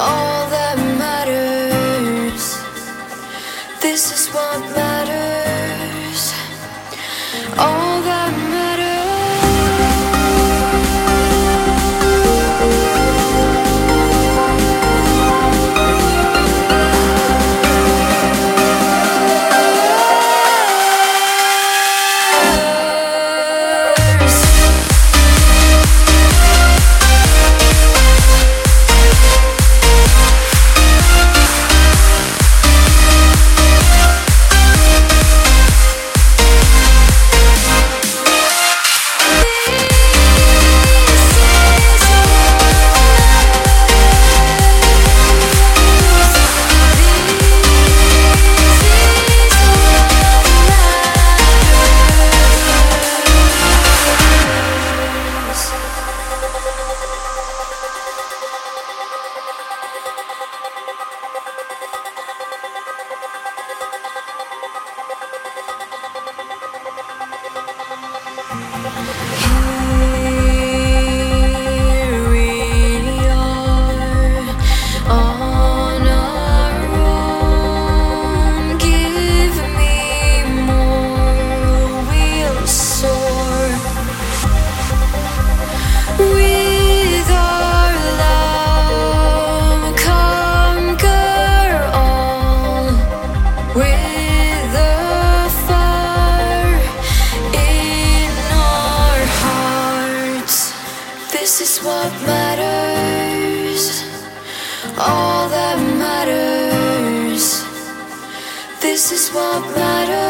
all that matters. This is what matters. Yeah. This is what matters. All that matters. This is what matters.